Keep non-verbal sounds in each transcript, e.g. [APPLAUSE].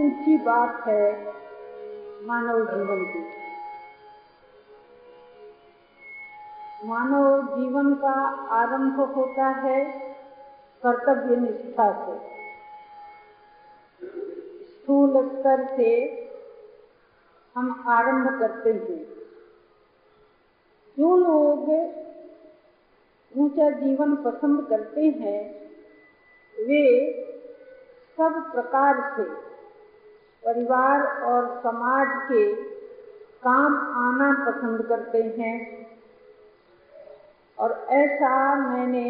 ऊँची बात है मानव जीवन की। मानव जीवन का आरंभ होता है कर्तव्य निष्ठा से। स्थूल स्तर से हम आरंभ करते हैं। जो लोग ऊँचा जीवन पसंद करते हैं, वे सब प्रकार से परिवार और समाज के काम आना पसंद करते हैं। और ऐसा मैंने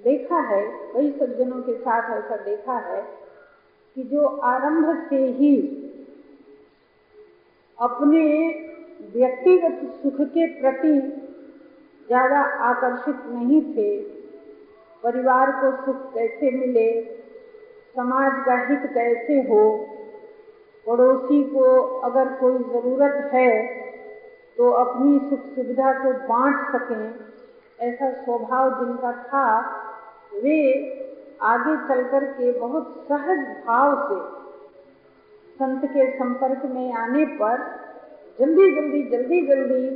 देखा है, कई सज्जनों के साथ ऐसा देखा है कि जो आरंभ से ही अपने व्यक्तिगत सुख के प्रति ज़्यादा आकर्षित नहीं थे, परिवार को सुख कैसे मिले समाज का हित कैसे हो? पड़ोसी को अगर कोई ज़रूरत है तो अपनी सुख सुविधा को बांट सकें। ऐसा स्वभाव जिनका था, वे आगे चलकर के बहुत सहज भाव से संत के संपर्क में आने पर जल्दी जल्दी जल्दी जल्दी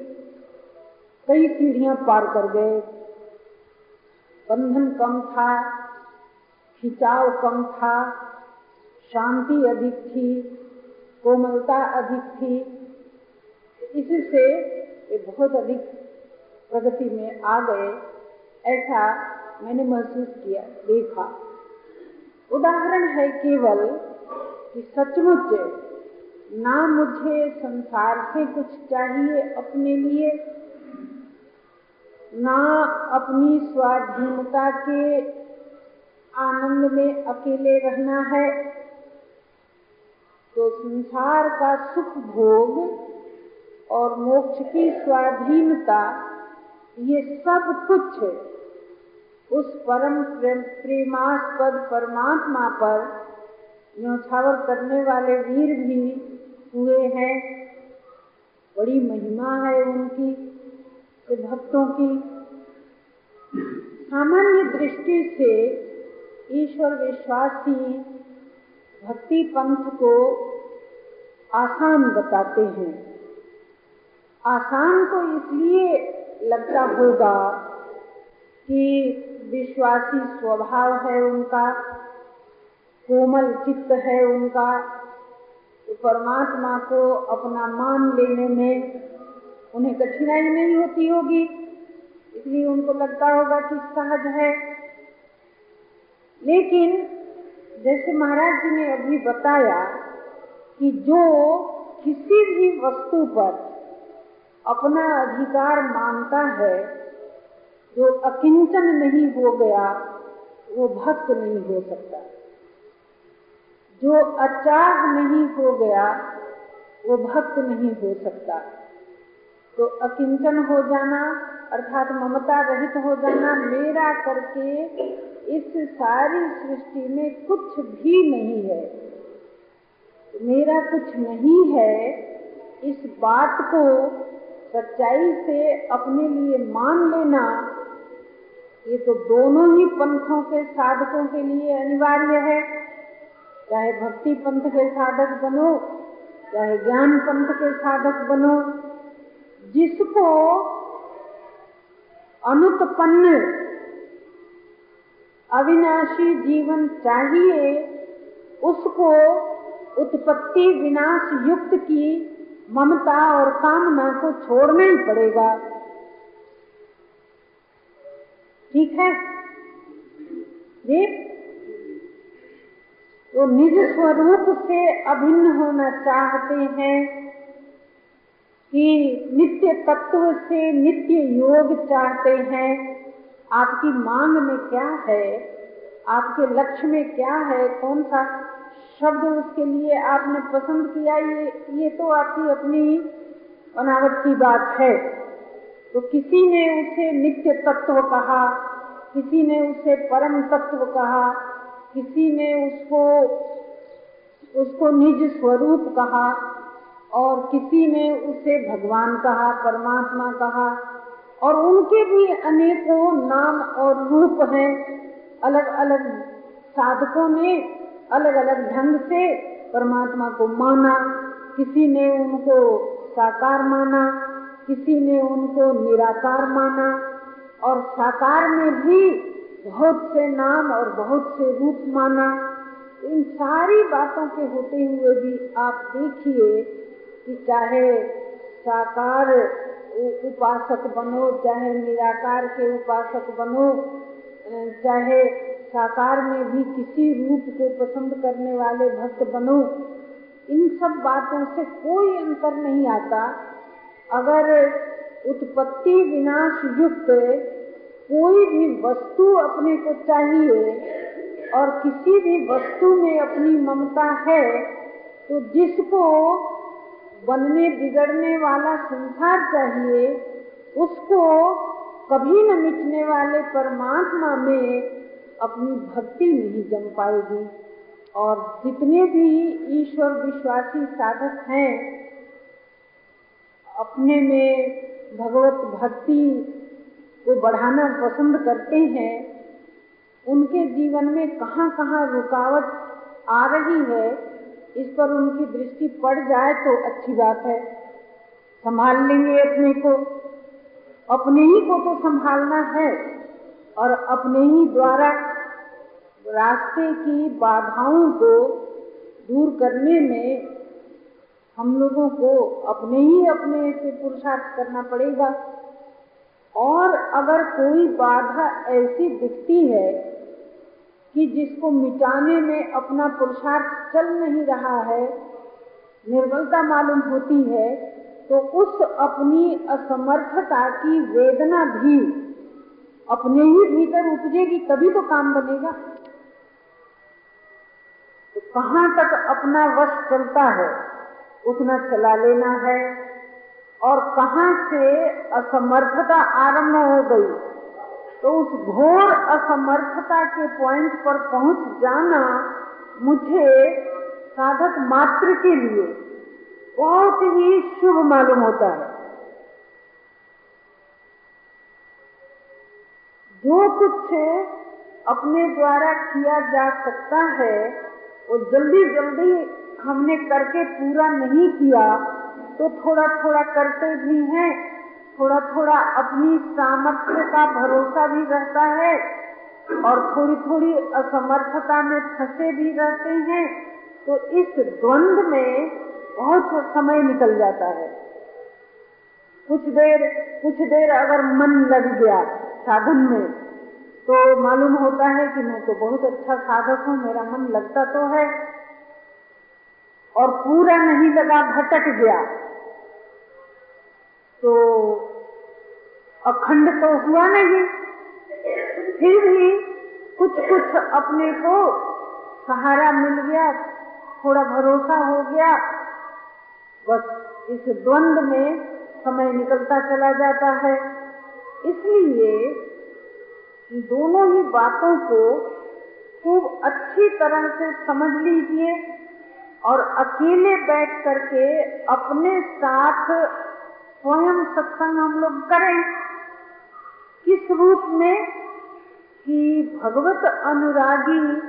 कई सीढ़ियाँ पार कर गए। बंधन कम था खिंचाव कम था, शांति अधिक थी, कोमलता अधिक थी। इससे वे बहुत अधिक प्रगति में आ गए, ऐसा मैंने महसूस किया, देखा। उदाहरण है केवल कि सचमुच ना मुझे संसार से कुछ चाहिए अपने लिए, ना अपनी स्वाधीनता के आनंद में अकेले रहना है। तो संसार का सुख भोग और मोक्ष की स्वाधीनता, ये सब कुछ उस परम प्रेमास्पद परमात्मा पर न्यौछावर करने वाले वीर भी हुए हैं। बड़ी महिमा है उनकी भक्तों की। सामान्य दृष्टि से ईश्वर विश्वासी भक्ति पंथ को आसान बताते हैं। आसान तो इसलिए लगता होगा कि विश्वासी स्वभाव है उनका, कोमल चित्त है उनका तो परमात्मा को अपना मान लेने में उन्हें कठिनाई नहीं होती होगी। इसलिए उनको लगता होगा कि सहज है। लेकिन जैसे महाराज जी ने अभी बताया कि जो किसी भी वस्तु पर अपना अधिकार मानता है, जो अकिंचन नहीं हो गया, वो भक्त नहीं हो सकता। जो अचाह नहीं हो गया, वो भक्त नहीं हो सकता। तो अकिंचन हो जाना, अर्थात ममता रहित हो जाना, मेरा करके इस सारी सृष्टि में कुछ भी नहीं है। मेरा कुछ नहीं है। इस बात को सच्चाई से अपने लिए मान लेना, ये तो दोनों ही पंथों के साधकों के लिए अनिवार्य है। चाहे भक्ति पंथ के साधक बनो, चाहे ज्ञान पंथ के साधक बनो, जिसको अनुत्पन्न अविनाशी जीवन चाहिए, उसको उत्पत्ति विनाश युक्त की ममता और कामना को छोड़ना ही पड़ेगा। ठीक है? ये तो निज स्वरूप से अभिन्न होना चाहते हैं कि नित्य तत्व से नित्य योग चाहते हैं। आपकी मांग में क्या है? आपके लक्ष्य में क्या है? कौन सा शब्द उसके लिए आपने पसंद किया? ये ये तो आपकी अपनी बनावट की बात है। तो किसी ने उसे नित्य तत्व कहा, किसी ने उसे परम तत्व कहा, किसी ने उसको उसको निज स्वरूप कहा, और किसी ने उसे भगवान कहा, परमात्मा कहा और उनके भी अनेकों नाम और रूप हैं। अलग अलग साधकों ने अलग अलग ढंग से परमात्मा को माना। किसी ने उनको साकार माना, किसी ने उनको निराकार माना। और साकार में भी बहुत से नाम और बहुत से रूप माना। इन सारी बातों के होते हुए भी आप देखिए कि चाहे साकार उपासक बनो, चाहे निराकार के उपासक बनो चाहे साकार में भी किसी रूप को पसंद करने वाले भक्त बनो, इन सब बातों से कोई अंतर नहीं आता। अगर उत्पत्ति विनाश युक्त कोई भी वस्तु अपने को चाहिए और किसी भी वस्तु में अपनी ममता है तो जिसको बनने, बिगड़ने वाला संसार चाहिए, उसको कभी न मिटने वाले परमात्मा में अपनी भक्ति नहीं जम पाएगी। और जितने भी ईश्वर विश्वासी साधक हैं, अपने में भगवत भक्ति को बढ़ाना पसंद करते हैं, उनके जीवन में कहाँ कहाँ रुकावट आ रही है इस पर उनकी दृष्टि पड़ जाए तो अच्छी बात है। संभाल लेंगे अपने को। अपने ही को तो संभालना है और अपने ही द्वारा रास्ते की बाधाओं को दूर करने में हम लोगों को अपने ही अपने से पुरुषार्थ करना पड़ेगा। और अगर कोई बाधा ऐसी दिखती है कि जिसको मिटाने में अपना पुरुषार्थ चल नहीं रहा है, निर्बलता मालूम होती है तो उस अपनी असमर्थता की वेदना भी अपने ही भीतर उपजेगी, तभी तो काम बनेगा। तो कहाँ तक अपना वश चलता है, उतना चला लेना है, और कहाँ से असमर्थता आरंभ हो गई? तो उस घोर असमर्थता के पॉइंट पर पहुँच जाना मुझे साधक मात्र के लिए बहुत ही शुभ मालूम होता है। जो कुछ अपने द्वारा किया जा सकता है, वो जल्दी जल्दी हमने करके पूरा नहीं किया तो थोड़ा थोड़ा करते भी हैं थोड़ा थोड़ा अपनी सामर्थ्य का भरोसा भी रहता है और थोड़ी थोड़ी असमर्थता में फंसे भी रहते हैं तो इस द्वंद में बहुत समय निकल जाता है। कुछ देर कुछ देर अगर मन लग गया साधन में तो मालूम होता है कि मैं तो बहुत अच्छा साधक हूँ, मेरा मन लगता तो है, और पूरा नहीं लगा, भटक गया। तो अखंड तो हुआ नहीं। फिर भी कुछ कुछ अपने को सहारा मिल गया, थोड़ा भरोसा हो गया। बस इस द्वंद में समय निकलता चला जाता है। इसलिए दोनों ही बातों को खूब अच्छी तरह से समझ लीजिए और अकेले बैठ करके अपने साथ स्वयं सत्संग हम लोग करें। किस रूप में? कि भगवत अनुरागी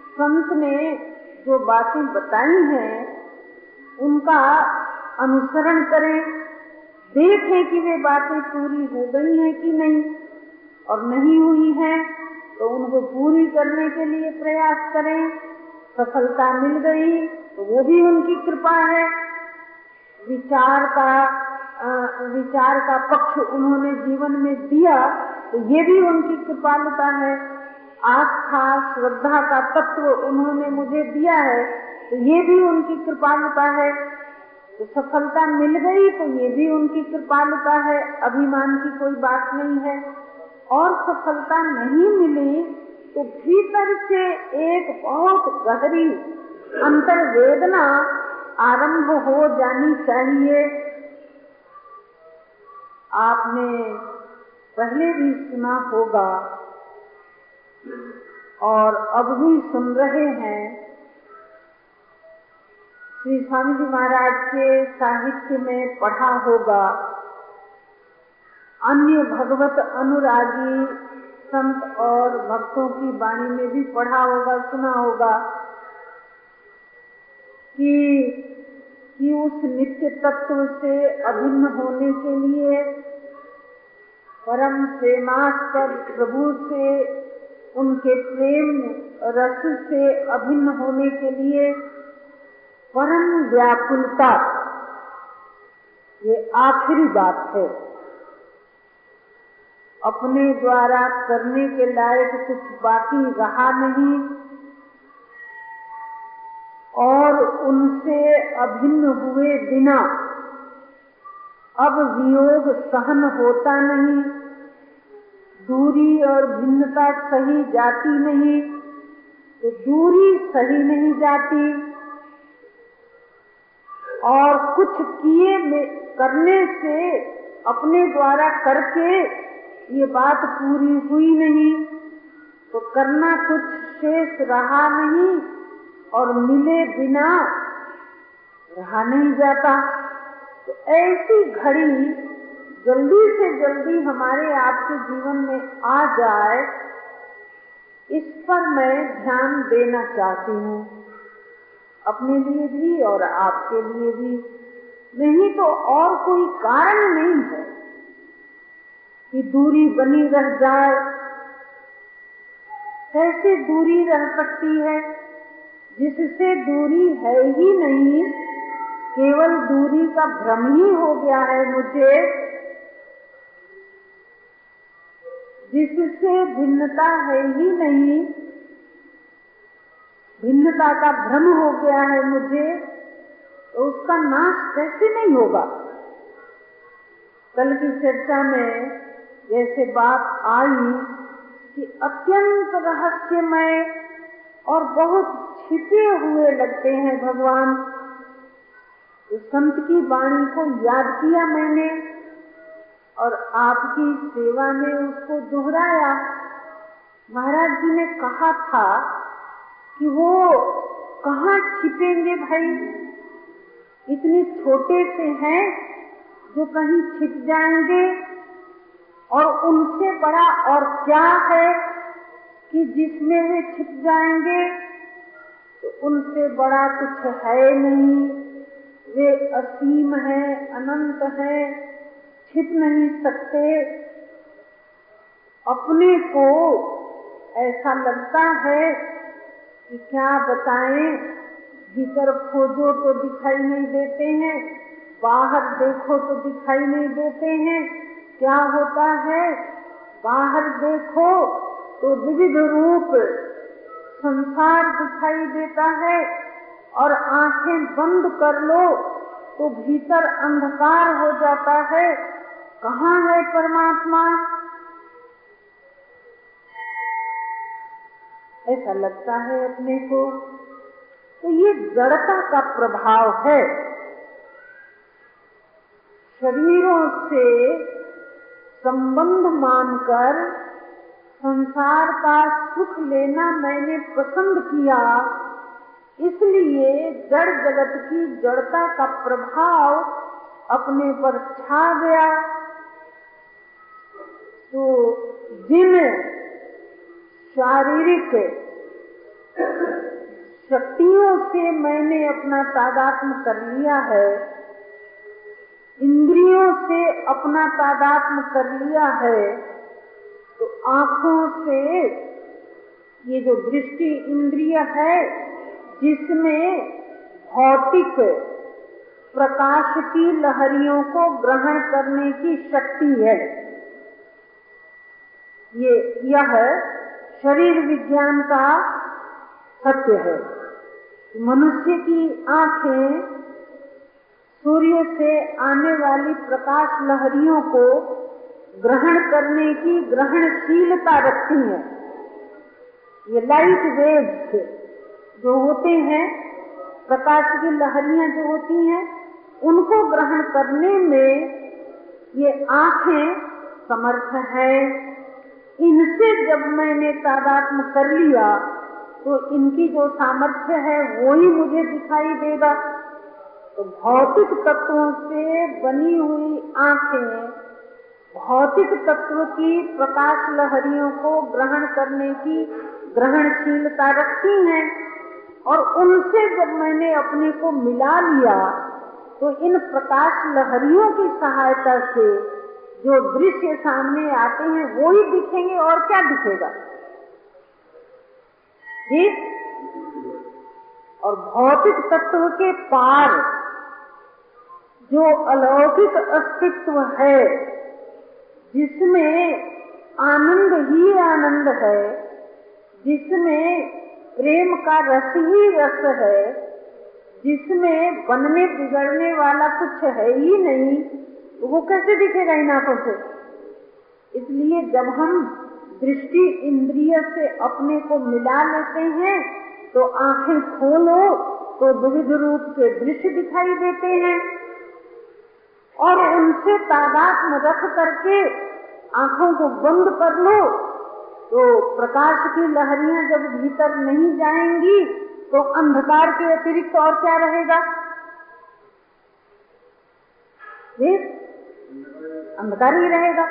संत ने जो बातें बताई हैं, उनका अनुसरण करें। देखें कि वे बातें पूरी हो गई हैं कि नहीं। और नहीं हुई हैं तो उनको पूरी करने के लिए प्रयास करें। सफलता मिल गई तो वो भी उनकी कृपा है। विचार का विचार का पक्ष उन्होंने जीवन में दिया तो ये भी उनकी कृपालुता है। आस्था, श्रद्धा का तत्व उन्होंने मुझे दिया है तो ये भी उनकी कृपालुता है। तो सफलता मिल गई तो ये भी उनकी कृपालुता है। अभिमान की कोई बात नहीं है। और सफलता नहीं मिली तो भीतर से एक बहुत गहरी अंतर वेदना आरंभ हो जानी चाहिए। आपने पहले भी सुना होगा और अब भी सुन रहे हैं। श्री स्वामी जी महाराज के साहित्य में पढ़ा होगा। अन्य भगवत अनुरागी संत और भक्तों की वाणी में भी पढ़ा होगा, सुना होगा कि कि उस नित्य तत्व से अभिन्न होने के लिए परम प्रेमास्पद प्रभु से, उनके प्रेम रस से अभिन्न होने के लिए परम व्याकुलता, ये आखिरी बात है। अपने द्वारा करने के लायक कुछ बाकी रहा नहीं, और उनसे अभिन्न हुए बिना अब वियोग सहन होता नहीं। दूरी और भिन्नता सही जाती नहीं तो दूरी सही नहीं जाती। और कुछ किए करने से, अपने द्वारा करके ये बात पूरी हुई नहीं तो करना कुछ शेष रहा नहीं और मिले बिना रहा नहीं जाता। तो ऐसी घड़ी जल्दी से जल्दी हमारे आपके जीवन में आ जाए, इस पर मैं ध्यान देना चाहती हूँ। अपने लिए भी और आपके लिए भी। नहीं तो और कोई कारण नहीं है कि दूरी बनी रह जाए। कैसे दूरी रह सकती है? जिससे दूरी है ही नहीं, केवल दूरी का भ्रम ही हो गया है मुझे। जिससे भिन्नता है ही नहीं। भिन्नता का भ्रम हो गया है मुझे तो उसका नाश कैसे नहीं होगा? कल की चर्चा में जैसे बात आई कि अत्यंत रहस्यमय और बहुत छिपे हुए लगते हैं भगवान। संत की वाणी को याद किया मैंने। और आपकी सेवा में उसको दोहराया। महाराज जी ने कहा था कि वो कहाँ छिपेंगे भाई? इतने छोटे से हैं जो कहीं छिप जाएँगे। और उनसे बड़ा और क्या है कि जिसमें वे छिप जाएँगे तो उनसे बड़ा कुछ है नहीं। वे असीम है, अनंत है। छिप नहीं सकते। अपने को ऐसा लगता है कि क्या बताएँ, भीतर खोजो तो दिखाई नहीं देते हैं, बाहर देखो तो दिखाई नहीं देते हैं। क्या होता है? बाहर देखो तो विविध रूप संसार दिखाई देता है और आँखें बंद कर लो तो भीतर अंधकार हो जाता है। कहाँ है परमात्मा? ऐसा लगता है अपने को तो ये जड़ता का प्रभाव है। शरीरों से संबंध मानकर संसार का सुख लेना मैंने पसंद किया, इसलिए जड़ जगत की जड़ता का प्रभाव अपने पर छा गया। तो जिन शारीरिक शक्तियों से मैंने अपना तादात्म कर लिया है, इंद्रियों से अपना तादात्म कर लिया है तो आँखों से ये जो दृष्टि इंद्रिय है, जिसमें भौतिक प्रकाश की लहरियों को ग्रहण करने की शक्ति है। ये, यह शरीर विज्ञान का सत्य है। मनुष्य की आँखें सूर्य से आने वाली प्रकाश लहरियों को ग्रहण करने की ग्रहणशीलता रखती है। ये लाइट वेव्स जो होते हैं, प्रकाश की लहरियाँ जो होती हैं, उनको ग्रहण करने में ये आँखें समर्थ है। इनसे जब मैंने तादात्म कर लिया तो इनकी जो सामर्थ्य है, वो ही मुझे दिखाई देगा। तो भौतिक तत्वों से बनी हुई आँखें, भौतिक तत्व की प्रकाश लहरियों को ग्रहण करने की ग्रहणशीलता रखती हैं, और उनसे जब मैंने अपने को मिला लिया तो इन प्रकाश लहरियों की सहायता से जो दृश्य सामने आते हैं, वो ही दिखेंगे और क्या दिखेगा? जी और भौतिक तत्व के पार जो अलौकिक अस्तित्व है, जिसमें आनंद ही आनंद है, जिसमें प्रेम का रस ही रस है, जिसमें बनने बिगड़ने वाला कुछ है ही नहीं वो कैसे दिखेगा इन आँखों से? इसलिए जब हम दृष्टि इंद्रिय से अपने को मिला लेते हैं तो आँखें खोलो तो विविध रूप के दृश्य दिखाई देते हैं। और उनसे तादाद में रख करके आँखों को बंद कर लो तो प्रकाश की लहरियाँ जब भीतर नहीं जाएँगी तो अंधकार के अतिरिक्त और क्या रहेगा? अंधकार ही रहेगा।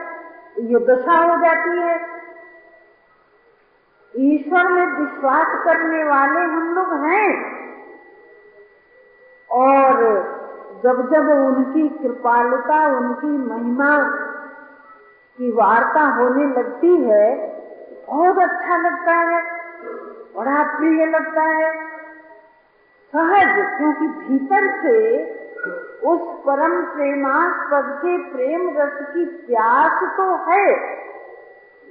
ये दशा हो जाती है। ईश्वर में विश्वास करने वाले हम लोग हैं। और जब जब उनकी कृपालुता, उनकी महिमा की वार्ता होने लगती है, बहुत अच्छा लगता है, बड़ा प्रिय लगता है। सहज, क्योंकि भीतर से उस परम प्रेमास्पद के प्रेम रस की प्यास तो है।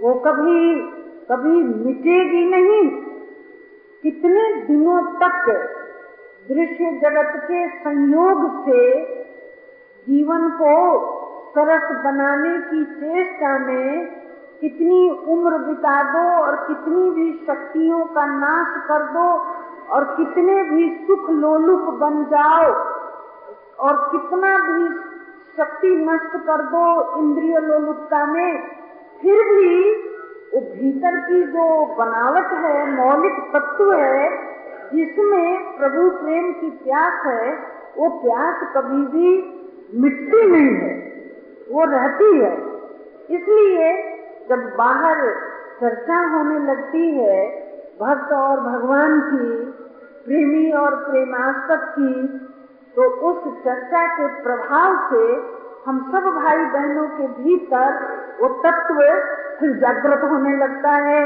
वो कभी कभी मिटेगी नहीं। कितने दिनों तक दृश्य जगत के संयोग से जीवन को सरस बनाने की चेष्टा में कितनी उम्र बिता दो और कितनी भी शक्तियों का नाश कर दो और कितने भी सुख लोलुप बन जाओ और कितना भी शक्ति नष्ट कर दो इंद्रिय लोलुपता में, फिर भी वो भीतर की जो बनावट है, मौलिक तत्व है, जिसमें प्रभु प्रेम की प्यास है, वो प्यास कभी भी मिटती नहीं है, वो रहती है। इसलिए जब बाहर चर्चा होने लगती है, भक्त और भगवान की, प्रेमी और प्रेमास्पद की तो उस चर्चा के प्रभाव से हम सब भाई बहनों के भीतर वो तत्व फिर जागृत होने लगता है,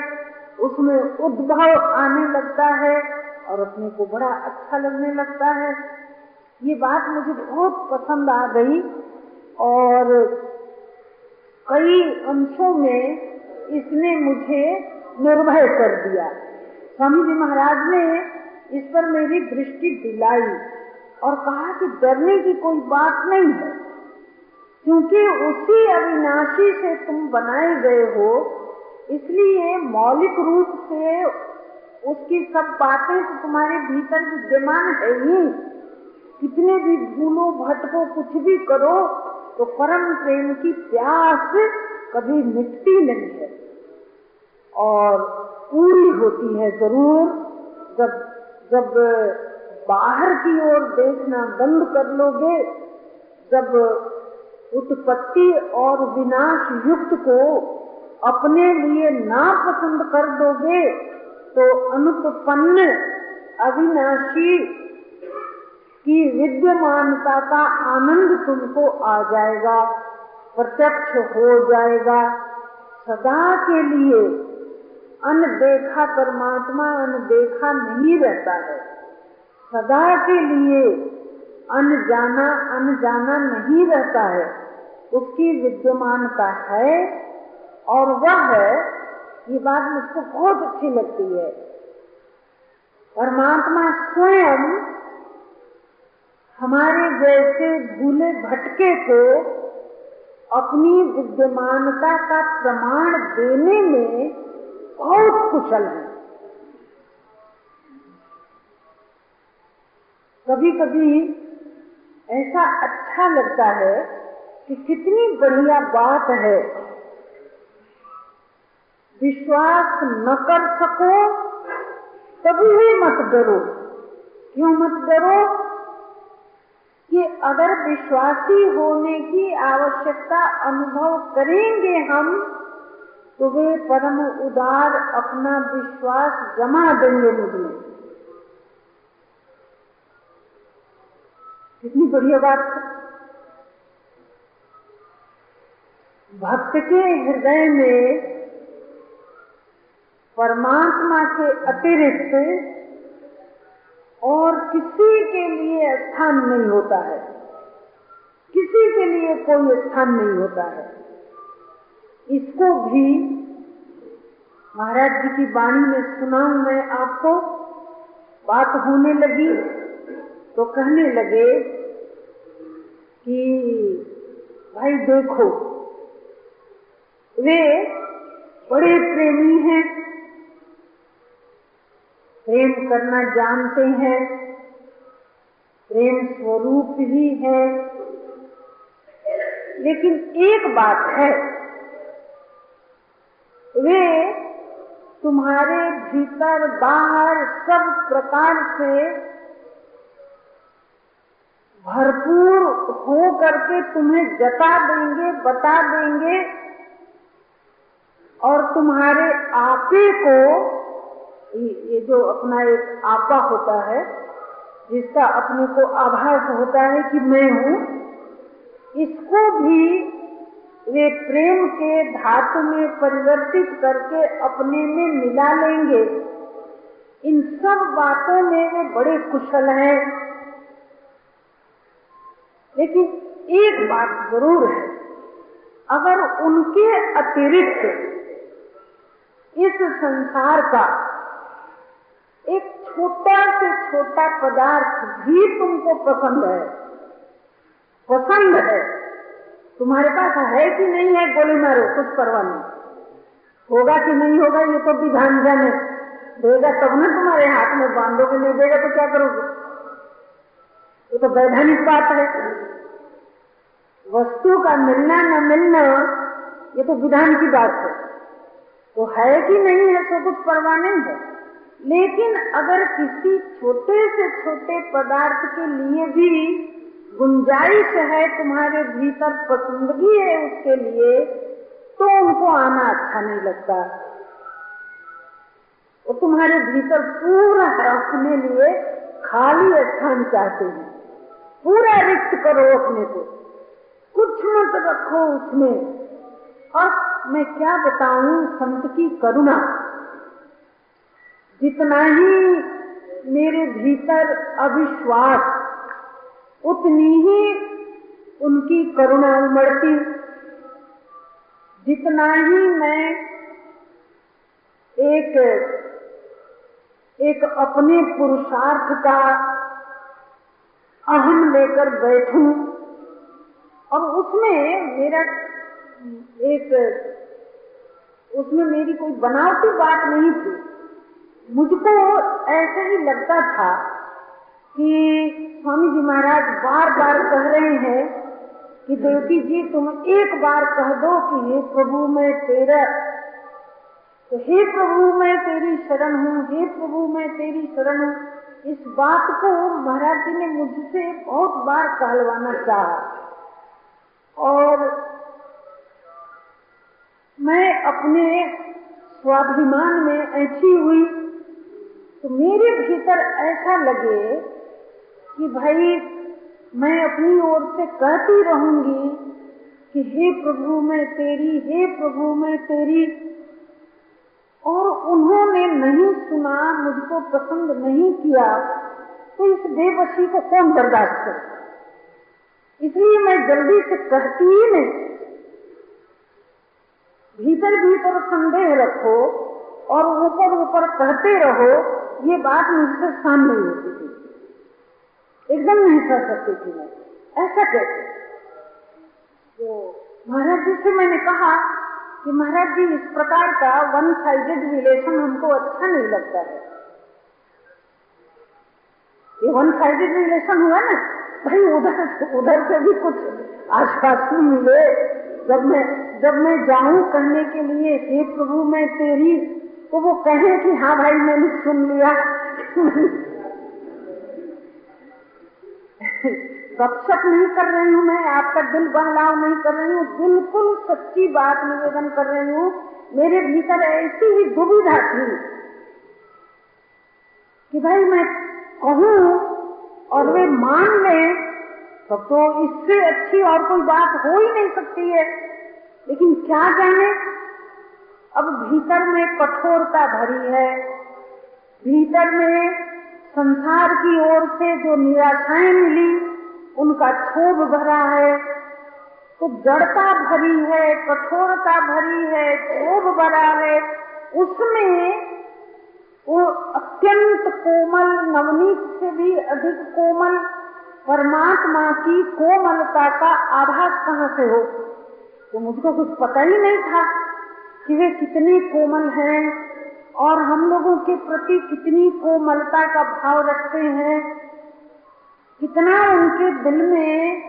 उसमें उद्भव आने लगता है और अपने को बड़ा अच्छा लगने लगता है। ये बात मुझे बहुत पसंद आ गई और कई अंशों में इसने मुझे निर्भय कर दिया। स्वामी जी महाराज ने इस पर मेरी दृष्टि दिलाई। और कहा कि डरने की कोई बात नहीं है। क्योंकि उसी अविनाशी से तुम बनाए गए हो, इसलिए मौलिक रूप से उसकी सब बातें तो तुम्हारे भीतर विद्यमान है ही। कितने भी भूलो, भटको, कुछ भी करो तो परम प्रेम की प्यास कभी मिटती नहीं है। और पूरी होती है ज़रूर, जब जब बाहर की ओर देखना बंद कर लोगे, जब उत्पत्ति और विनाश युक्त को अपने लिए ना पसंद कर दोगे तो अनुपन्न अविनाशी की विद्यमानता का आनंद तुमको आ जाएगा, प्रत्यक्ष हो जाएगा। सदा के लिए अनदेखा परमात्मा अनदेखा नहीं रहता है। सदा के लिए अनजाना अनजाना नहीं रहता है। उसकी विद्यमानता है और वह है, ये बात मुझको बहुत अच्छी लगती है। परमात्मा स्वयं हमारे जैसे भूले भटके को अपनी विद्यमानता का प्रमाण देने में बहुत कुशल है। कभी कभी ऐसा अच्छा लगता है कि कितनी बढ़िया बात है। विश्वास न कर सको, तभी भी मत डरो। क्यों मत डरो? कि अगर विश्वासी होने की आवश्यकता अनुभव करेंगे हम तो वे परम उदार अपना विश्वास जमा देंगे मुझमें कितनी बढ़िया बात। है भक्त के हृदय में परमात्मा के अतिरिक्त और किसी के लिए स्थान नहीं होता है। किसी के लिए कोई स्थान नहीं होता है। इसको भी महाराज जी की वाणी में सुनाऊं मैं आपको। बात होने लगी तो कहने लगे कि भाई देखो, वे बड़े प्रेमी हैं। प्रेम करना जानते हैं। प्रेम स्वरूप ही है। लेकिन एक बात है, वे तुम्हारे भीतर बाहर सब प्रकार से भरपूर हो करके तुम्हें जता देंगे, बता देंगे, और तुम्हारे आपे को, ये जो अपना एक आपा होता है, जिसका अपने को आभास होता है कि मैं हूँ, इसको भी वे प्रेम के धातु में परिवर्तित करके अपने में मिला लेंगे। इन सब बातों में वे बड़े कुशल हैं। लेकिन एक बात ज़रूर है, अगर उनके अतिरिक्त इस संसार का एक छोटा से छोटा पदार्थ भी तुमको पसंद है पसंद है, तुम्हारे पास है कि नहीं है गोली मारो, कुछ परवाह नहीं। होगा कि नहीं होगा, ये तो विधान जन है। देगा तब ना तुम्हारे हाथ में बांधोगे, नहीं देगा तो क्या करोगे? ये तो वैधानिक बात है। वस्तु का मिलना न मिलना, ये तो विधान की बात है। तो है कि नहीं है तो कुछ परवाह नहीं है। लेकिन अगर किसी छोटे से छोटे पदार्थ के लिए भी गुंजाइश है तुम्हारे भीतर पसंदगी है उसके लिए तो उनको आना अच्छा नहीं लगता। वो तुम्हारे भीतर पूरा अपने लिए खाली स्थान चाहते हैं। पूरा रिक्त करो अपने को कुछ मत रखो उसमें। और मैं क्या बताऊँ, संत की करुणा। जितना ही मेरे भीतर अविश्वास, उतनी ही उनकी करुणा उमड़ती। जितना ही मैं एक एक अपने पुरुषार्थ का अहम लेकर बैठूं। और उसमें मेरा एक, उसमें मेरी कोई बनावटी बात नहीं थी। मुझको ऐसा ही लगता था कि स्वामी जी महाराज बार बार कह रहे हैं कि देवती जी, तुम एक बार कह दो कि हे प्रभु, मैं तेरा तो हे प्रभु, मैं तेरी शरण हूँ, हे प्रभु, मैं तेरी शरण हूँ। इस बात को महाराज जी ने मुझसे बहुत बार कहलवाना चाहा। और मैं अपने स्वाभिमान में ऐसी हुई तो मेरे भीतर ऐसा लगे कि भाई, मैं अपनी ओर से कहती रहूँगी कि हे प्रभु, मैं तेरी, हे प्रभु, मैं तेरी और उन्होंने नहीं सुना, मुझको पसंद नहीं किया तो इस बेबसी को कौन बर्दाश्त करे? इसलिए मैं जल्दी से कहती ही नहीं। भीतर भीतर संदेह रखो और ऊपर ऊपर कहते रहो, ये बात मुझसे सामने होती थी। एकदम नहीं कर सकती थी मैं। ऐसा कैसे? तो महाराज जी से मैंने कहा कि महाराज जी, इस प्रकार का वन साइडेड रिलेशन हमको अच्छा नहीं लगता है। ये वन साइडेड रिलेशन हुआ ना, भाई उधर उधर से भी कुछ आश्वासन मिले। जब मैं जब मैं जाऊँ कहने के लिए, हे प्रभु, मैं तेरी तो वो कहे कि हाँ भाई, मैंने सुन लिया। गपशप नहीं कर रही हूँ मैं, आपका दिल बहलाव नहीं कर रही हूँ, बिल्कुल सच्ची बात निवेदन कर रही हूँ, मेरे भीतर ऐसी ही दुविधा थी कि भाई मैं कहूँ और वे मान ले, तब तो इससे अच्छी और कोई बात हो ही नहीं सकती है। लेकिन क्या जाने, अब भीतर में कठोरता भरी है। भीतर में संसार की ओर से जो निराशाएँ मिली उनका क्षोभ भरा है तो जड़ता भरी है, कठोरता भरी है क्षोभ भरा है, उसमें वो अत्यंत कोमल, नवनीत से भी अधिक कोमल, परमात्मा की कोमलता का आभास कहाँ से हो? तो मुझको कुछ पता ही नहीं था कि वे कितने कोमल हैं, और हम लोगों के प्रति कितनी कोमलता का भाव रखते हैं। कितना उनके दिल में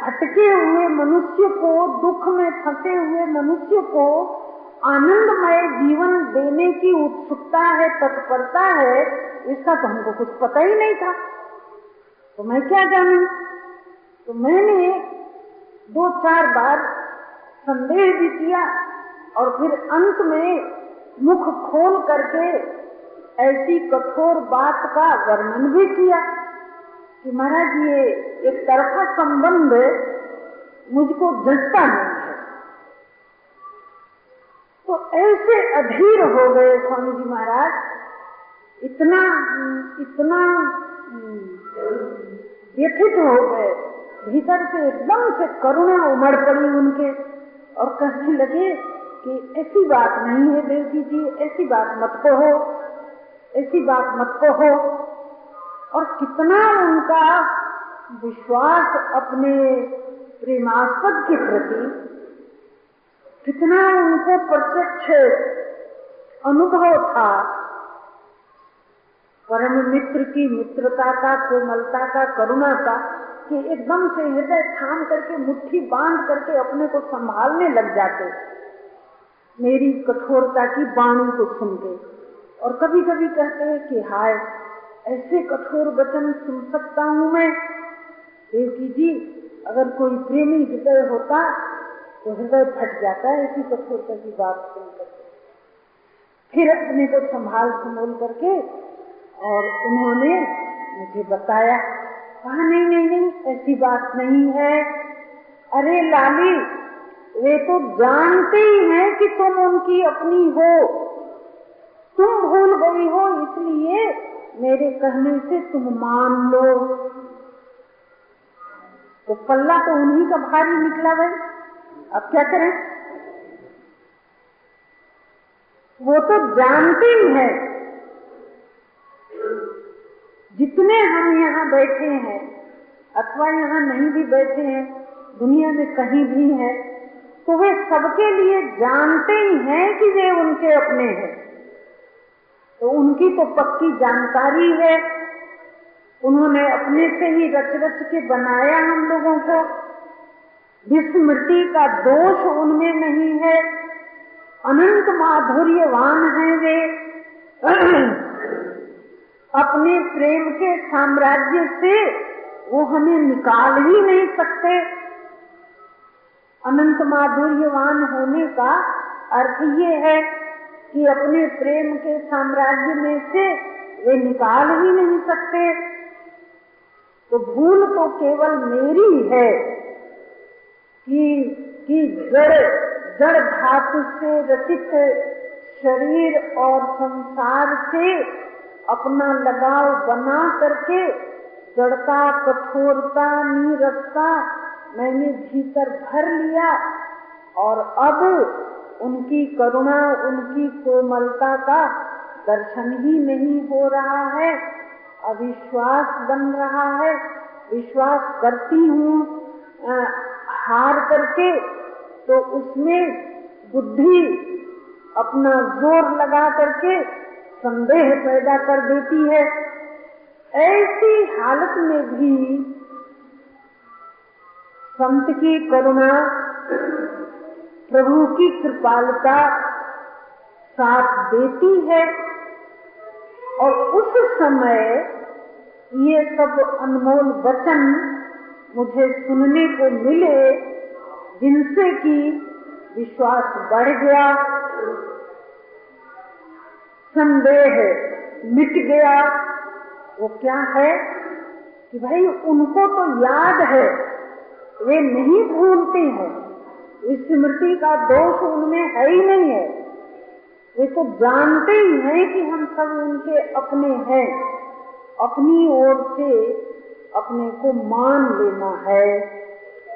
भटके हुए मनुष्य को, दुख में फंसे हुए मनुष्य को आनंदमय जीवन देने की उत्सुकता है, तत्परता है इसका तो हमको कुछ पता ही नहीं था। तो मैं क्या जानू? तो मैंने दो चार बार संदेह भी किया और फिर अंत में मुख खोल करके ऐसी कठोर बात का वर्णन भी किया। कि महाराज, ये एक तरफा संबंध मुझको जचता नहीं है। तो ऐसे अधीर हो गए स्वामी जी महाराज, इतना इतना, व्यथित हो गए, भीतर से एकदम से करुणा उमड़ पड़ी उनके और कहने लगे कि ऐसी बात नहीं है देवकी जी, ऐसी बात मत कहो, ऐसी बात मत कहो। और कितना उनका विश्वास अपने प्रेमास्पद के प्रति, कितना उनको प्रत्यक्ष अनुभव था। परम मित्र की मित्रता का, कोमलता का, करुणा का, कि एकदम से हृदय थाम करके, मुट्ठी बाँध करके अपने को संभालने लग जाते। मेरी कठोरता की वाणी को सुन के और कभी कभी कहते हैं कि हाय ऐसे कठोर वचन सुन सकता हूँ मैं। देवकी जी अगर कोई प्रेमी हृदय होता तो हृदय फट जाता है ऐसी कठोरता की बात सुन करके। फिर अपने को संभाल संभोल करके, और उन्होंने मुझे बताया, कहा, नहीं नहीं नहीं, ऐसी बात नहीं है। अरे लाली, वे तो जानते ही हैं कि तुम उनकी अपनी हो। तुम भूल गई हो, इसलिए मेरे कहने से तुम मान लो। तो पल्ला तो उन्हीं का भारी निकला भाई। अब क्या करें? वो तो जानते ही है। जितने हम यहाँ बैठे हैं, अथवा यहाँ नहीं भी बैठे हैं, दुनिया में कहीं भी हैं तो वे सबके लिए जानते ही हैं कि वे उनके अपने हैं। तो उनकी तो पक्की जानकारी है। उन्होंने अपने से ही रच रच के बनाया हम लोगों को। विस्मृति का दोष उनमें नहीं है। अनंत माधुर्यवान है वे। [CLEARS THROAT] अपने प्रेम के साम्राज्य से वो हमें निकाल ही नहीं सकते। अनंत माधुर्यवान होने का अर्थ ये है कि अपने प्रेम के साम्राज्य में से वे निकाल ही नहीं सकते। तो भूल तो केवल मेरी है कि कि जड़ जड़ धातु से रचित शरीर और संसार से अपना लगाव बना करके जड़ता, कठोरता, नीरसता मैंने भीतर भर लिया और अब उनकी करुणा, उनकी कोमलता का दर्शन ही नहीं हो रहा है। अविश्वास बन रहा है। विश्वास करती हूँ हार करके तो उसमें बुद्धि अपना ज़ोर लगा करके संदेह पैदा कर देती है। ऐसी हालत में भी संत की करुणा प्रभु की कृपालता साथ देती है और उस समय ये सब अनमोल वचन मुझे सुनने को मिले, जिनसे कि विश्वास बढ़ गया। संदेह मिट गया। वो क्या है कि भाई उनको तो याद है, वे नहीं भूलते हैं। स्मृति का दोष उनमें है ही नहीं है। वे तो जानते ही हैं कि हम सब उनके अपने हैं। अपनी ओर से अपने को मान लेना है।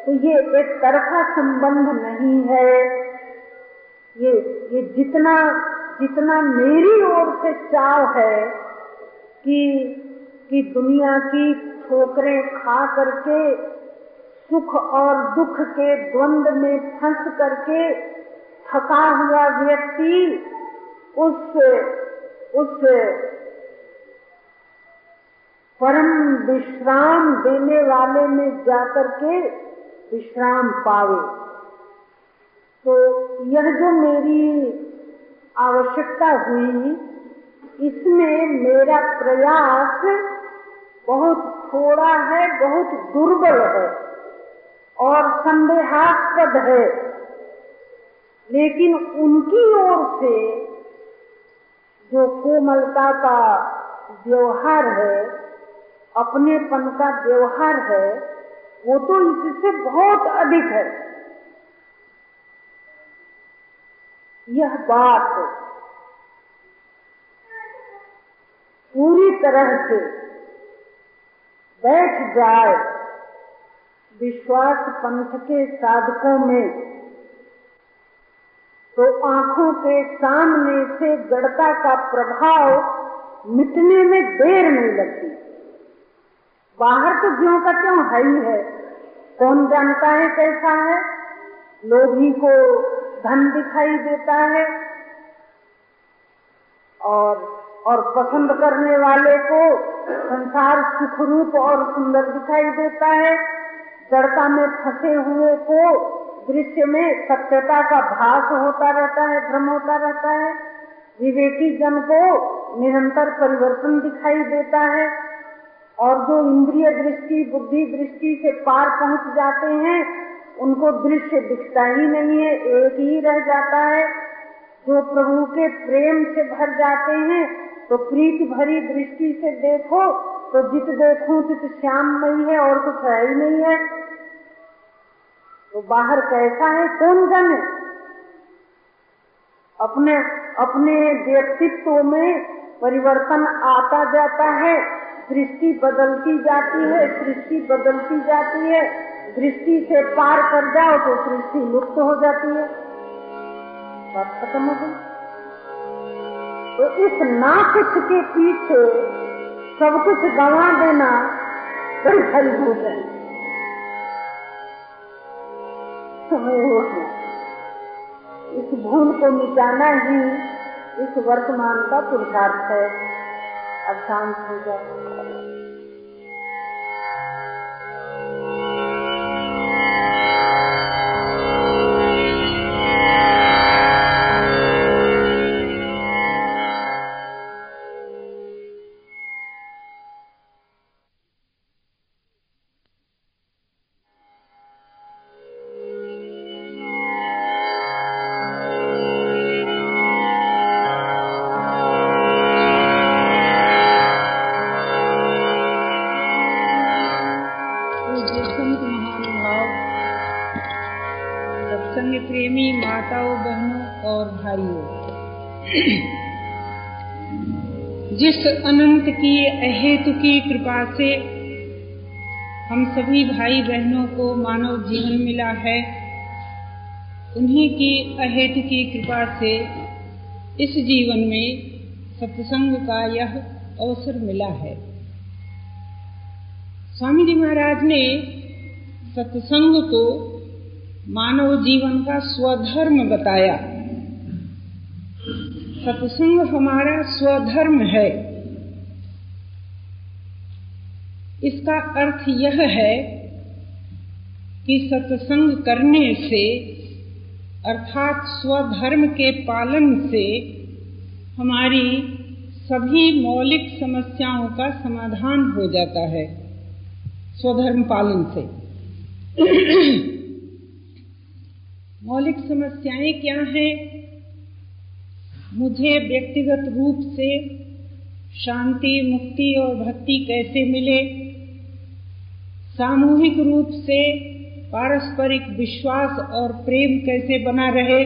तो ये एक तरफा संबंध नहीं है। ये ये जितना जितना मेरी ओर से चाव है कि कि दुनिया की ठोकरें खा करके सुख और दुख के द्वंद में फंस करके थका हुआ व्यक्ति उस उस परम विश्राम देने वाले में जाकर के विश्राम पावे। तो यह जो मेरी आवश्यकता हुई, इसमें मेरा प्रयास बहुत थोड़ा है, बहुत दुर्बल है। और संदेहास्पद है। लेकिन उनकी ओर से जो कोमलता का व्यवहार है, अपनेपन का व्यवहार है, वो तो इससे बहुत अधिक है। यह बात पूरी तरह से बैठ जाए। विश्वास पंथ के साधकों में तो आँखों के सामने से जड़ता का प्रभाव मिटने में देर नहीं लगती। बाहर तो ज्यो का क्यों है ही है। कौन जानता है कैसा है? लोभी को धन दिखाई देता है। और और पसंद करने वाले को संसार सुखरूप और सुंदर दिखाई देता है। जड़ता में फंसे हुए को दृश्य में सत्यता का भास होता रहता है, भ्रम होता रहता है। विवेकी जन को निरंतर परिवर्तन दिखाई देता है और जो इंद्रिय दृष्टि, बुद्धि दृष्टि से पार पहुँच जाते हैं, उनको दृश्य दिखता ही नहीं है, एक ही रह जाता है। जो प्रभु के प्रेम से भर जाते हैं तो प्रीति भरी दृष्टि से देखो तो जित देखो, तित नहीं है और कुछ है ही नहीं है। तो बाहर कैसा है? कौन जाने अपने अपने व्यक्तित्व में परिवर्तन आता जाता है। दृष्टि बदलती जाती है सृष्टि बदलती जाती है। दृष्टि से पार कर जाओ तो सृष्टि लुप्त हो जाती है। बात खत्म हो गई। तो इस ना कुछ के पीछे सब कुछ गंवा देना बड़ी भूत है समय वो हो इस भूल को मिटाना ही इस वर्तमान का पुरुषार्थ है। अब शांत हो जाए की कृपा से हम सभी भाई बहनों को मानव जीवन मिला है। उन्हीं की अहेतु की कृपा से इस जीवन में सत्संग का यह अवसर मिला है। स्वामी जी महाराज ने सत्संग को मानव जीवन का स्वधर्म बताया। सत्संग हमारा स्वधर्म है। इसका अर्थ यह है कि सत्संग करने से, अर्थात स्वधर्म के पालन से, हमारी सभी मौलिक समस्याओं का समाधान हो जाता है, स्वधर्म पालन से। [CLEARS THROAT] मौलिक समस्याएँ क्या हैं? मुझे व्यक्तिगत रूप से शांति, मुक्ति और भक्ति कैसे मिले? सामूहिक रूप से पारस्परिक विश्वास और प्रेम कैसे बना रहे?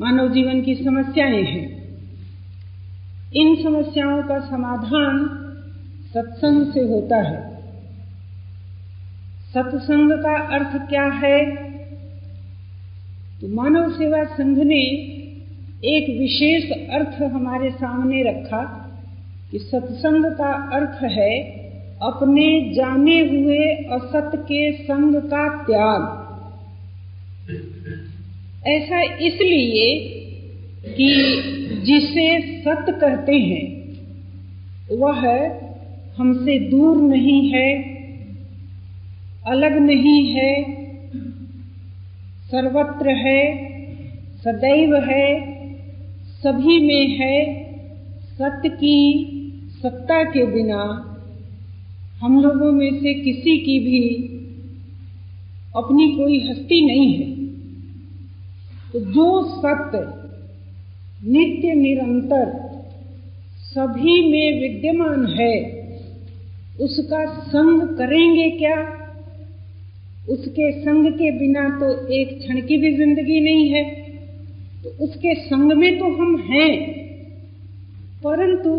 मानव जीवन की समस्याएँ हैं। इन समस्याओं का समाधान सत्संग से होता है। सत्संग का अर्थ क्या है? तो मानव सेवा संघ ने एक विशेष अर्थ हमारे सामने रखा कि सत्संग का अर्थ है अपने जाने हुए असत के संग का त्याग। ऐसा इसलिए कि जिसे सत कहते हैं, वह हमसे दूर नहीं है, अलग नहीं है, सर्वत्र है, सदैव है, सभी में है सत्य की सत्ता के बिना हम लोगों में से किसी की भी अपनी कोई हस्ती नहीं है। तो जो सत्य, नित्य, निरंतर सभी में विद्यमान है, उसका संग करेंगे क्या? उसके संग के बिना तो एक क्षण की भी ज़िंदगी नहीं है। तो उसके संग में तो हम हैं, परंतु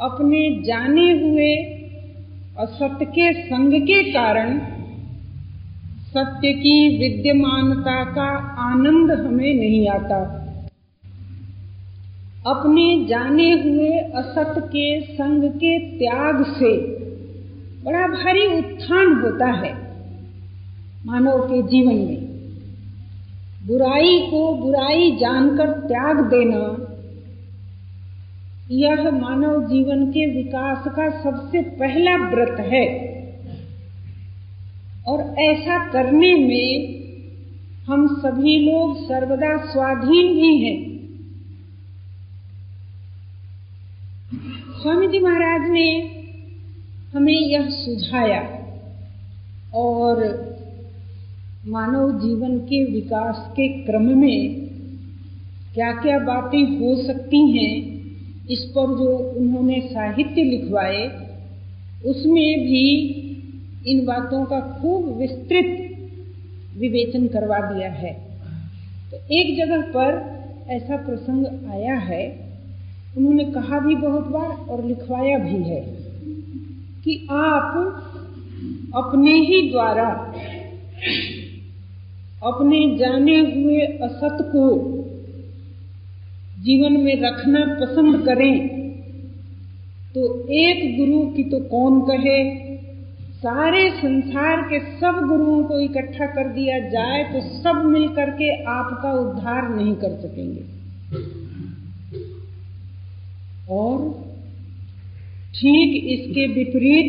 अपने जाने हुए असत्य के संग के कारण सत्य की विद्यमानता का आनंद हमें नहीं आता। अपने जाने हुए असत्य के संग के त्याग से बड़ा भारी उत्थान होता है मानव के जीवन में। बुराई को बुराई जानकर त्याग देना यह मानव जीवन के विकास का सबसे पहला व्रत है। और ऐसा करने में हम सभी लोग सर्वदा स्वाधीन भी हैं। स्वामी जी महाराज ने हमें यह सुझाया और मानव जीवन के विकास के क्रम में क्या क्या बातें हो सकती हैं इस पर जो उन्होंने साहित्य लिखवाए, उसमें भी इन बातों का खूब विस्तृत विवेचन करवा दिया है। तो एक जगह पर ऐसा प्रसंग आया है, उन्होंने कहा भी बहुत बार और लिखवाया भी है, कि आप अपने ही द्वारा, अपने जाने हुए असत को जीवन में रखना पसंद करें तो एक गुरु की तो कौन कहे? सारे संसार के सब गुरुओं को इकट्ठा कर दिया जाए तो सब मिलकर के आपका उद्धार नहीं कर सकेंगे। और ठीक इसके विपरीत,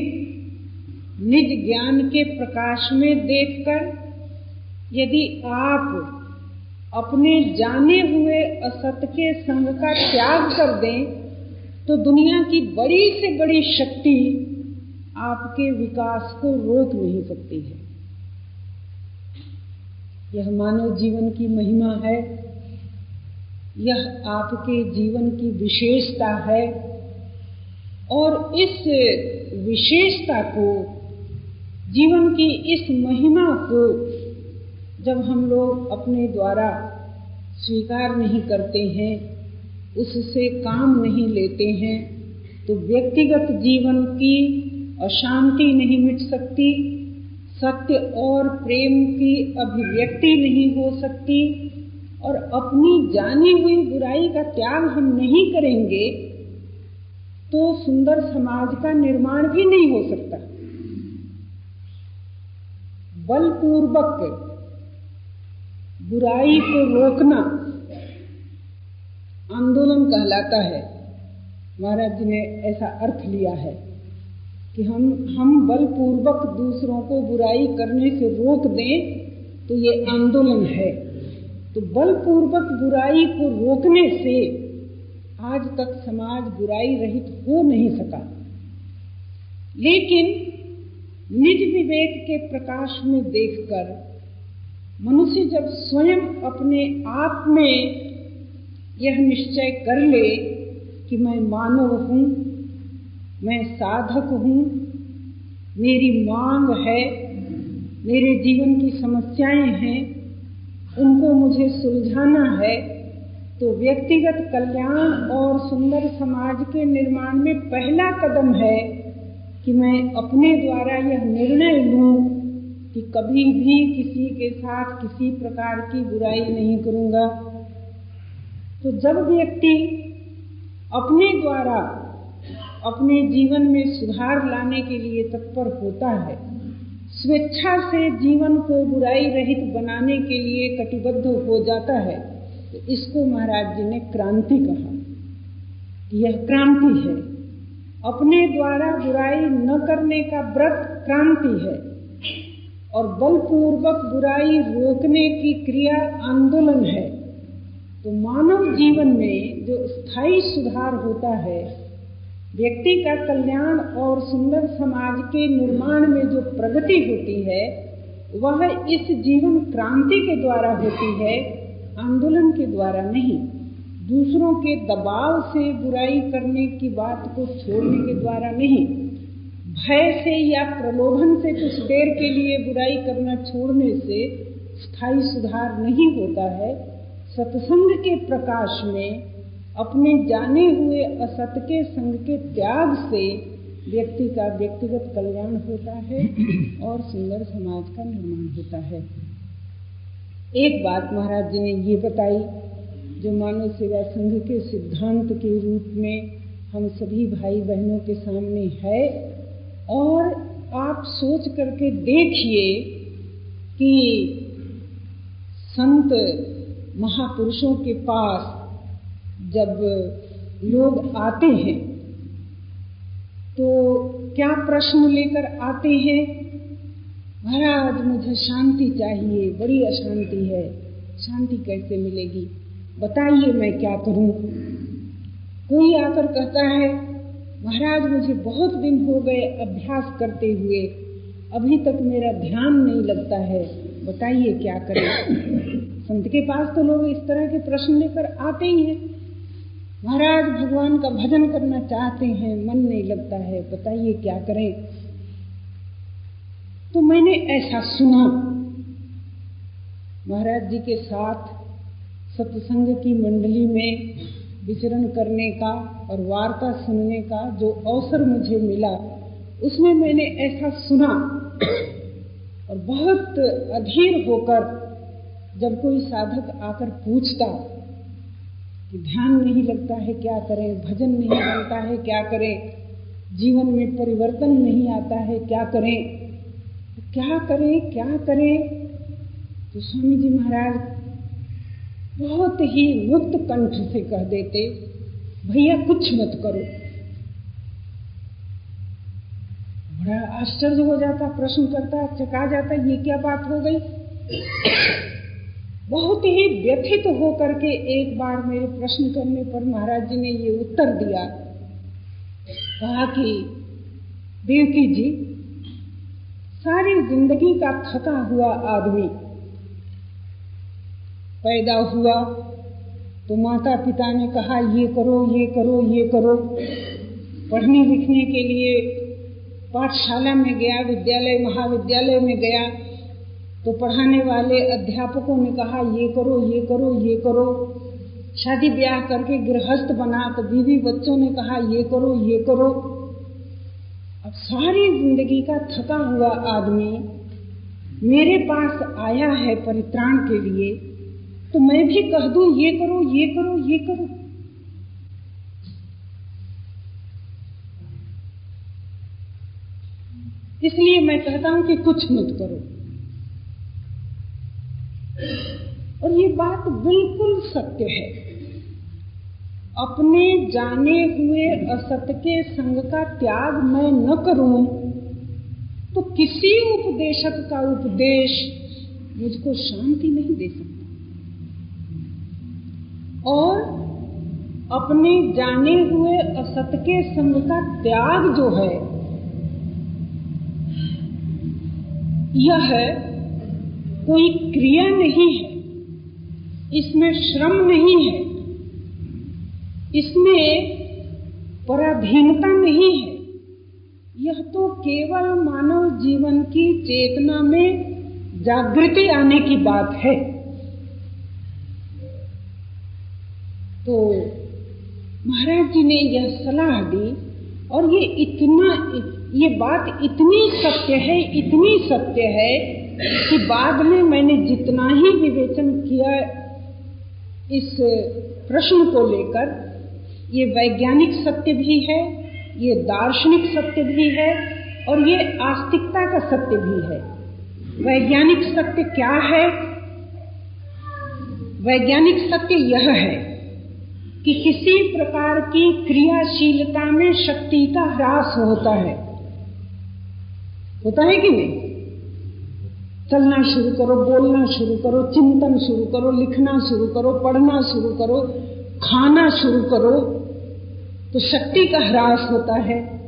निज ज्ञान के प्रकाश में देखकर यदि आप अपने जाने हुए असत के संग का त्याग कर दें तो दुनिया की बड़ी से बड़ी शक्ति आपके विकास को रोक नहीं सकती है। यह मानव जीवन की महिमा है, यह आपके जीवन की विशेषता है, और इस विशेषता को, जीवन की इस महिमा को जब हम लोग अपने द्वारा स्वीकार नहीं करते हैं, उससे काम नहीं लेते हैं तो व्यक्तिगत जीवन की अशांति नहीं मिट सकती, सत्य और प्रेम की अभिव्यक्ति नहीं हो सकती और अपनी जानी हुई बुराई का त्याग हम नहीं करेंगे तो सुंदर समाज का निर्माण भी नहीं हो सकता। बलपूर्वक बुराई को रोकना आंदोलन कहलाता है। महाराज जी ने ऐसा अर्थ लिया है कि हम हम बलपूर्वक दूसरों को बुराई करने से रोक दें तो ये आंदोलन है। तो बलपूर्वक बुराई को रोकने से आज तक समाज बुराई रहित हो नहीं सका। लेकिन निज विवेक के प्रकाश में देखकर मनुष्य जब स्वयं अपने आप में यह निश्चय कर ले कि मैं मानव हूँ, मैं साधक हूँ, मेरी मांग है, मेरे जीवन की समस्याएँ हैं, उनको मुझे सुलझाना है तो व्यक्तिगत कल्याण और सुंदर समाज के निर्माण में पहला कदम है कि मैं अपने द्वारा यह निर्णय लूँ कि कभी भी किसी के साथ किसी प्रकार की बुराई नहीं करूँगा। तो जब व्यक्ति अपने द्वारा, अपने जीवन में सुधार लाने के लिए तत्पर होता है, स्वेच्छा से जीवन को बुराई रहित बनाने के लिए कटिबद्ध हो जाता है तो इसको महाराज जी ने क्रांति कहा। यह क्रांति है। अपने द्वारा बुराई न करने का व्रत क्रांति है। और बलपूर्वक बुराई रोकने की क्रिया आंदोलन है। तो मानव जीवन में जो स्थायी सुधार होता है, व्यक्ति का कल्याण और सुंदर समाज के निर्माण में जो प्रगति होती है, वह इस जीवन क्रांति के द्वारा होती है, आंदोलन के द्वारा नहीं। दूसरों के दबाव से बुराई करने की बात को छोड़ने के द्वारा नहीं। भय से या प्रलोभन से कुछ देर के लिए बुराई करना छोड़ने से स्थायी सुधार नहीं होता है। सत्संग के प्रकाश में अपने जाने हुए असत के संग के त्याग से व्यक्ति का व्यक्तिगत कल्याण होता है और सुंदर समाज का निर्माण होता है। एक बात महाराज जी ने ये बताई, जो मानव सेवा संघ के सिद्धांत के रूप में हम सभी भाई बहनों के सामने है और आप सोच करके देखिए कि संत महापुरुषों के पास जब लोग आते हैं तो क्या प्रश्न लेकर आते हैं? महाराज, मुझे शांति चाहिए, बड़ी अशांति है। शांति कैसे मिलेगी? बताइए मैं क्या करूँ? कोई आकर कहता है महाराज, मुझे बहुत दिन हो गए अभ्यास करते हुए। अभी तक मेरा ध्यान नहीं लगता है। बताइए क्या करें? संत के पास तो लोग इस तरह के प्रश्न लेकर आते ही हैं। महाराज, भगवान का भजन करना चाहते हैं, मन नहीं लगता है। बताइए क्या करें? तो मैंने ऐसा सुना। महाराज जी के साथ सत्संग की मंडली में विचरण करने का और वार्ता सुनने का जो अवसर मुझे मिला, उसमें मैंने ऐसा सुना और बहुत अधीर होकर जब कोई साधक आकर पूछता कि ध्यान नहीं लगता है, क्या करें? भजन नहीं बनता है, क्या करें? जीवन में परिवर्तन नहीं आता है, क्या करें? क्या करें? क्या करें? तो स्वामी जी महाराज बहुत ही मुक्त कंठ से कह देते, भैया, कुछ मत करो। बड़ा आश्चर्य हो जाता, प्रश्न करता, चका जाता, ये क्या बात हो गई? बहुत ही व्यथित होकर के एक बार मेरे प्रश्न करने पर महाराज जी ने ये उत्तर दिया। कहा कि, देवकी जी, सारी ज़िंदगी का थका हुआ आदमी पैदा हुआ तो माता पिता ने कहा, ये करो ये करो ये करो। पढ़ने लिखने के लिए पाठशाला में गया, विद्यालय, महाविद्यालय में गया तो पढ़ाने वाले अध्यापकों ने कहा, ये करो ये करो ये करो। शादी ब्याह करके गृहस्थ बना तो बीवी बच्चों ने कहा, ये करो ये करो। अब सारी ज़िंदगी का थका हुआ आदमी मेरे पास आया है परित्राण के लिए। तो मैं भी कह दू, ये करो ये करो ये करो। इसलिए मैं कहता हूँ कि कुछ मत करो। और ये बात बिल्कुल सत्य है। अपने जाने हुए असत के संग का त्याग मैं न करूँ तो किसी उपदेशक का उपदेश मुझको शांति नहीं दे सकता। और अपने जाने हुए असत के संग का त्याग जो है, यह कोई क्रिया नहीं है। इसमें श्रम नहीं है। इसमें पराधीनता नहीं है। यह तो केवल मानव जीवन की चेतना में जागृति आने की बात है। तो महाराज जी ने यह सलाह दी, और ये इतना, ये बात इतनी सत्य है, इतनी सत्य है, कि बाद में मैंने जितना ही विवेचन किया इस प्रश्न को लेकर, ये वैज्ञानिक सत्य भी है, ये दार्शनिक सत्य भी है, और ये आस्तिकता का सत्य भी है। वैज्ञानिक सत्य क्या है? वैज्ञानिक सत्य यह है कि किसी प्रकार की क्रियाशीलता में शक्ति का ह्रास होता है। होता है कि नहीं? चलना शुरू करो, बोलना शुरू करो, चिंतन शुरू करो, लिखना शुरू करो, पढ़ना शुरू करो, खाना शुरू करो तो शक्ति का ह्रास होता है।